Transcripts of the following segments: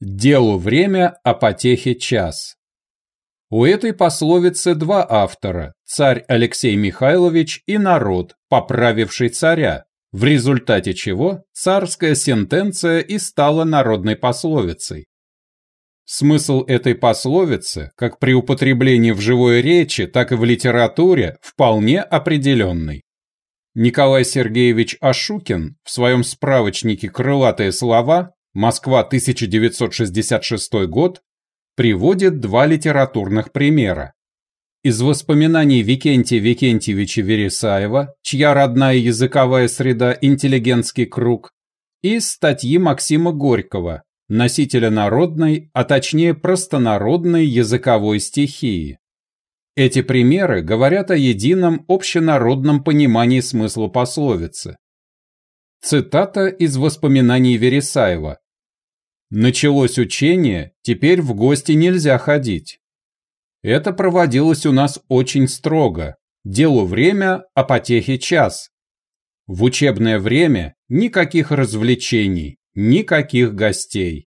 Делу время, а потехе час. У этой пословицы два автора – царь Алексей Михайлович и народ, поправивший царя, в результате чего царская сентенция и стала народной пословицей. Смысл этой пословицы, как при употреблении в живой речи, так и в литературе, вполне определенный. Николай Сергеевич Ашукин в своем справочнике «Крылатые слова» Москва, 1966 год, приводит два литературных примера. Из воспоминаний Викентия Викентьевича Вересаева, чья родная языковая среда – интеллигентский круг, и статьи Максима Горького, носителя народной, а точнее простонародной языковой стихии. Эти примеры говорят о едином общенародном понимании смысла пословицы. Цитата из воспоминаний Вересаева. Началось учение, теперь в гости нельзя ходить. Это проводилось у нас очень строго. Делу время, а потехе час. В учебное время никаких развлечений, никаких гостей.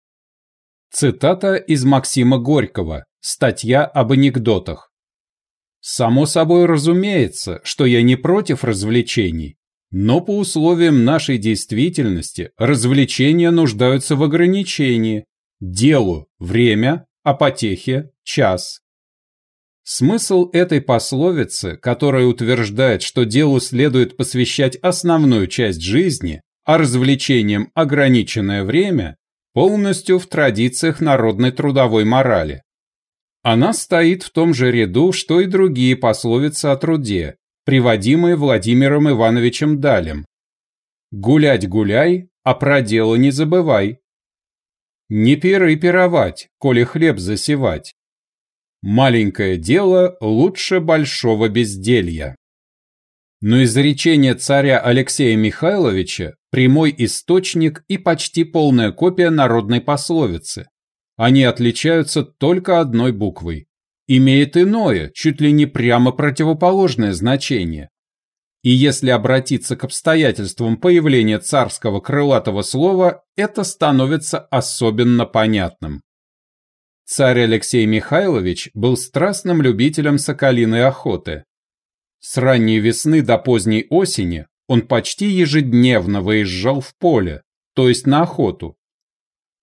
Цитата из Максима Горького, статья об анекдотах. Само собой разумеется, что я не против развлечений, но по условиям нашей действительности развлечения нуждаются в ограничении. Делу – время, а потехе – час. Смысл этой пословицы, которая утверждает, что делу следует посвящать основную часть жизни, а развлечениям ограниченное время, полностью в традициях народной трудовой морали. Она стоит в том же ряду, что и другие пословицы о труде, приводимые Владимиром Ивановичем Далем. «Гулять гуляй, а про дело не забывай». «Не пиры пировать, коли хлеб засевать». «Маленькое дело лучше большого безделья». Но изречение царя Алексея Михайловича – прямой источник и почти полная копия народной пословицы. Они отличаются только одной буквой имеет иное, чуть ли не прямо противоположное значение. И если обратиться к обстоятельствам появления царского крылатого слова, это становится особенно понятным. Царь Алексей Михайлович был страстным любителем соколиной охоты. С ранней весны до поздней осени он почти ежедневно выезжал в поле, то есть на охоту,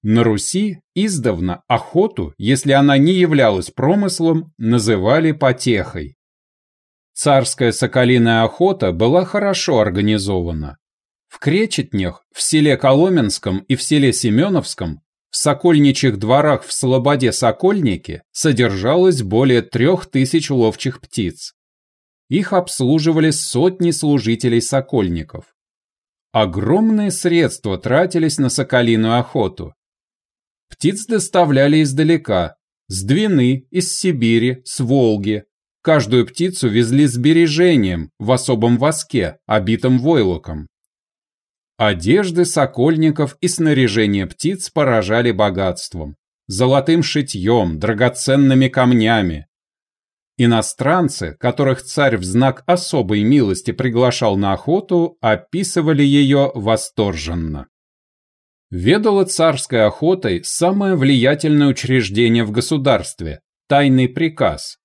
на Руси издавна охоту, если она не являлась промыслом, называли потехой. Царская соколиная охота была хорошо организована. В Кречетнях, в селе Коломенском и в селе Семеновском, в сокольничьих дворах в Слободе-Сокольнике содержалось более трех тысяч ловчих птиц. Их обслуживали сотни служителей сокольников. Огромные средства тратились на соколиную охоту, Птиц доставляли издалека, с Двины, из Сибири, с Волги. Каждую птицу везли с бережением в особом воске, обитом войлоком. Одежды сокольников и снаряжение птиц поражали богатством, золотым шитьем, драгоценными камнями. Иностранцы, которых царь в знак особой милости приглашал на охоту, описывали ее восторженно ведало царской охотой самое влиятельное учреждение в государстве – тайный приказ.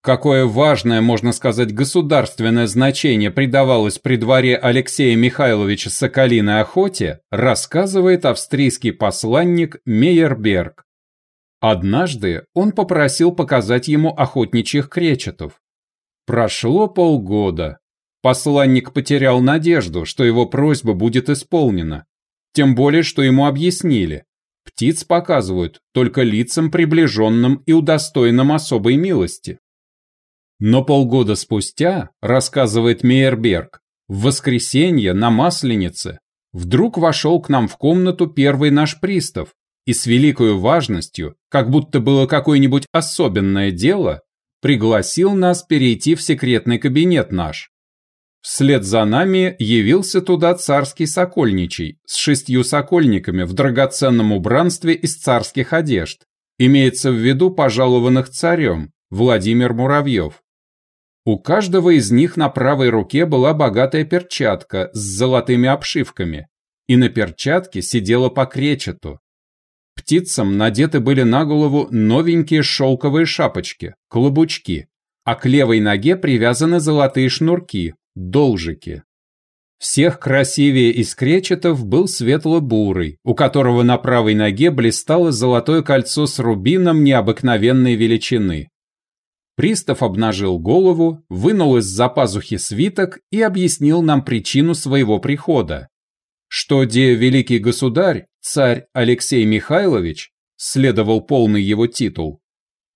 Какое важное, можно сказать, государственное значение придавалось при дворе Алексея Михайловича Соколиной охоте, рассказывает австрийский посланник Мейерберг. Однажды он попросил показать ему охотничьих кречетов. Прошло полгода. Посланник потерял надежду, что его просьба будет исполнена, тем более, что ему объяснили. Птиц показывают только лицам, приближенным и удостоенным особой милости. Но полгода спустя, рассказывает Мейерберг, в воскресенье на Масленице вдруг вошел к нам в комнату первый наш пристав и с великой важностью, как будто было какое-нибудь особенное дело, пригласил нас перейти в секретный кабинет наш, Вслед за нами явился туда царский сокольничий с шестью сокольниками в драгоценном убранстве из царских одежд. Имеется в виду пожалованных царем Владимир Муравьев. У каждого из них на правой руке была богатая перчатка с золотыми обшивками, и на перчатке сидела по кречету. Птицам надеты были на голову новенькие шелковые шапочки, клобучки, а к левой ноге привязаны золотые шнурки, должики. Всех красивее из кречетов был светло-бурый, у которого на правой ноге блистало золотое кольцо с рубином необыкновенной величины. Пристав обнажил голову, вынул из-за пазухи свиток и объяснил нам причину своего прихода. Что де великий государь, царь Алексей Михайлович, следовал полный его титул,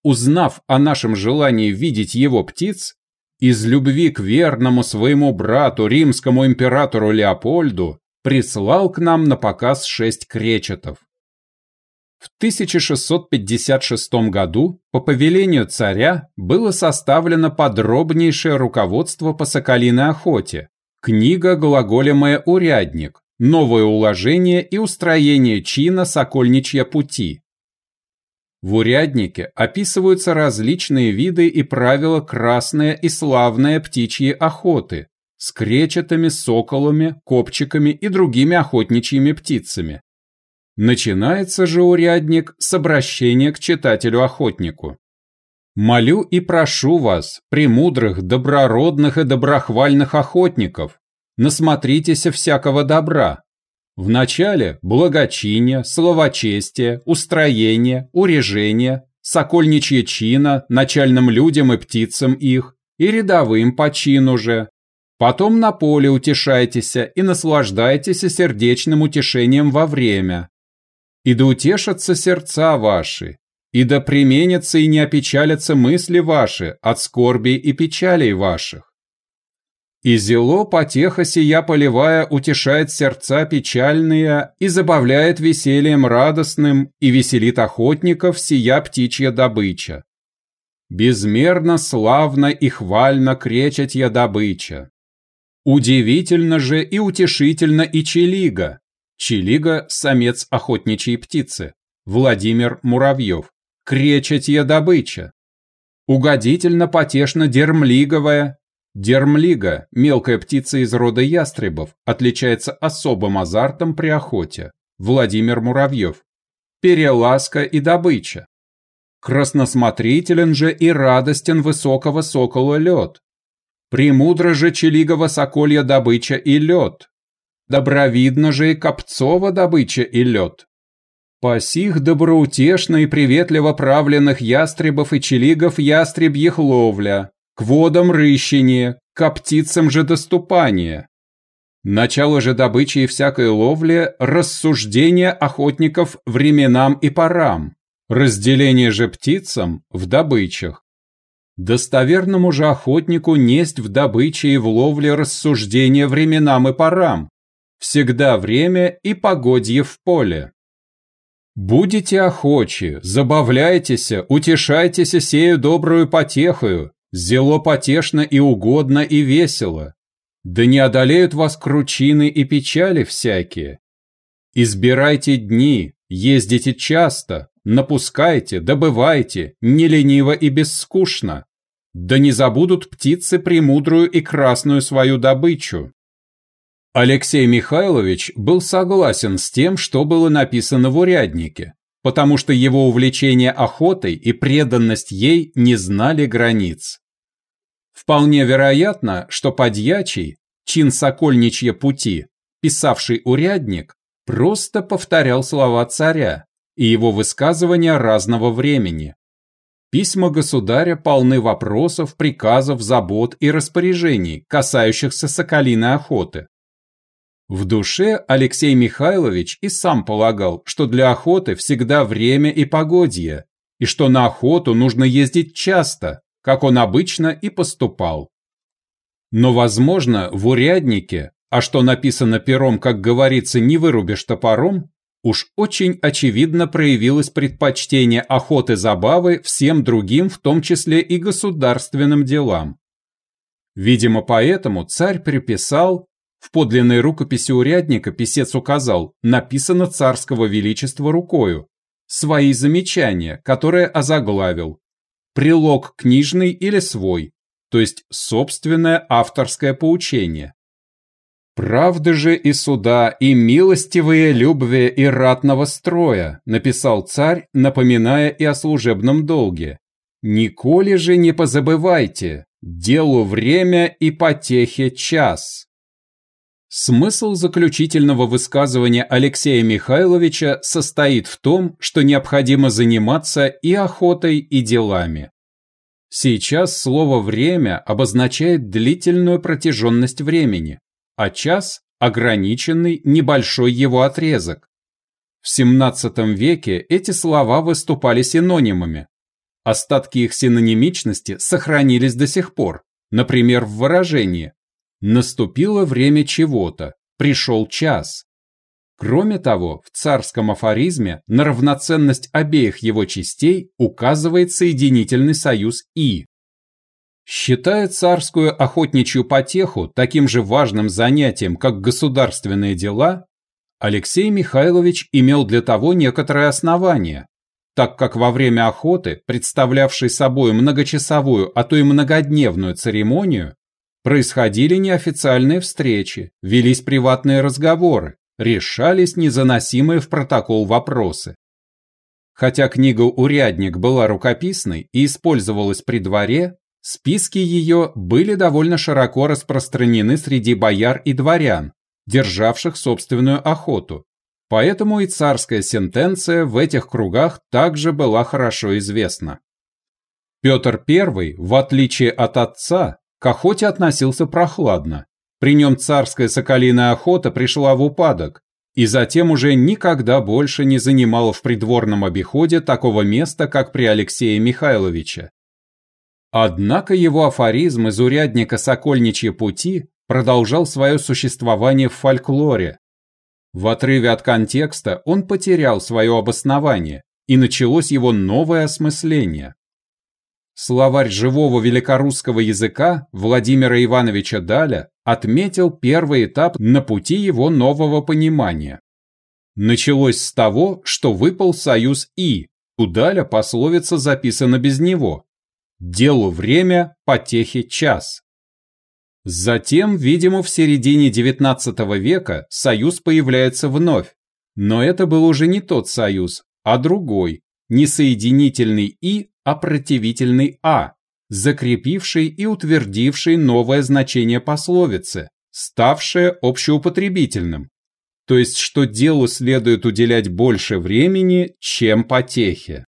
узнав о нашем желании видеть его птиц, из любви к верному своему брату, римскому императору Леопольду, прислал к нам на показ шесть кречетов. В 1656 году по повелению царя было составлено подробнейшее руководство по соколиной охоте, книга глаголемая «Урядник», новое уложение и устроение чина «Сокольничья пути», в уряднике описываются различные виды и правила красной и славной птичьей охоты с кречетами, соколами, копчиками и другими охотничьими птицами. Начинается же урядник с обращения к читателю-охотнику. «Молю и прошу вас, премудрых, доброродных и доброхвальных охотников, насмотритесь всякого добра, Вначале благочиние, словочестие, устроение, урежение, сокольничье чина начальным людям и птицам их, и рядовым по чину же. Потом на поле утешайтесь и наслаждайтесь сердечным утешением во время. И да утешатся сердца ваши, и да применятся и не опечалятся мысли ваши от скорби и печалей ваших. И зело потеха сия полевая утешает сердца печальные и забавляет весельем радостным и веселит охотников сия птичья добыча. Безмерно славно и хвально кречет я добыча. Удивительно же и утешительно и челига. Челига – самец охотничьей птицы. Владимир Муравьев. Кречет я добыча. Угодительно потешно дермлиговая, Дермлига, мелкая птица из рода ястребов, отличается особым азартом при охоте. Владимир Муравьев. Переласка и добыча. Красносмотрителен же и радостен высокого сокола лед. Премудро же челигова соколья добыча и лед. Добровидно же и копцова добыча и лед. По сих доброутешно и приветливо правленных ястребов и челигов ястребьих ловля, к водам рыщение, к птицам же доступание. Начало же добычи и всякой ловли – рассуждение охотников временам и порам, разделение же птицам в добычах. Достоверному же охотнику несть в добыче и в ловле рассуждение временам и порам, всегда время и погодье в поле. Будете охочи, забавляйтесь, утешайтесь сею добрую потехою, Зело потешно и угодно и весело. Да не одолеют вас кручины и печали всякие. Избирайте дни, ездите часто, напускайте, добывайте, не лениво и бесскучно. Да не забудут птицы премудрую и красную свою добычу. Алексей Михайлович был согласен с тем, что было написано в уряднике, потому что его увлечение охотой и преданность ей не знали границ. Вполне вероятно, что подьячий, чин сокольничья пути, писавший урядник, просто повторял слова царя и его высказывания разного времени. Письма государя полны вопросов, приказов, забот и распоряжений, касающихся соколиной охоты. В душе Алексей Михайлович и сам полагал, что для охоты всегда время и погодье, и что на охоту нужно ездить часто, как он обычно и поступал. Но, возможно, в уряднике, а что написано пером, как говорится, не вырубишь топором, уж очень очевидно проявилось предпочтение охоты забавы всем другим, в том числе и государственным делам. Видимо, поэтому царь приписал, в подлинной рукописи урядника писец указал, написано царского величества рукою, свои замечания, которые озаглавил прилог книжный или свой, то есть собственное авторское поучение. «Правды же и суда, и милостивые любви и ратного строя», написал царь, напоминая и о служебном долге. «Николи же не позабывайте, делу время и потехе час». Смысл заключительного высказывания Алексея Михайловича состоит в том, что необходимо заниматься и охотой, и делами. Сейчас слово «время» обозначает длительную протяженность времени, а час – ограниченный небольшой его отрезок. В XVII веке эти слова выступали синонимами. Остатки их синонимичности сохранились до сих пор, например, в выражении Наступило время чего-то, пришел час. Кроме того, в царском афоризме на равноценность обеих его частей указывает соединительный союз «и». Считая царскую охотничью потеху таким же важным занятием, как государственные дела, Алексей Михайлович имел для того некоторое основание, так как во время охоты, представлявшей собой многочасовую, а то и многодневную церемонию, Происходили неофициальные встречи, велись приватные разговоры, решались незаносимые в протокол вопросы. Хотя книга «Урядник» была рукописной и использовалась при дворе, списки ее были довольно широко распространены среди бояр и дворян, державших собственную охоту. Поэтому и царская сентенция в этих кругах также была хорошо известна. Петр I, в отличие от отца, к охоте относился прохладно. При нем царская соколиная охота пришла в упадок, и затем уже никогда больше не занимала в придворном обиходе такого места, как при Алексее Михайловиче. Однако его афоризм из урядника «Сокольничьи пути» продолжал свое существование в фольклоре. В отрыве от контекста он потерял свое обоснование, и началось его новое осмысление. Словарь живого великорусского языка Владимира Ивановича Даля отметил первый этап на пути его нового понимания. Началось с того, что выпал союз «и», у Даля пословица записана без него. «Делу время, потехе час». Затем, видимо, в середине XIX века союз появляется вновь, но это был уже не тот союз, а другой, несоединительный «и», а противительный «а», закрепивший и утвердивший новое значение пословицы, ставшее общеупотребительным, то есть что делу следует уделять больше времени, чем потехе.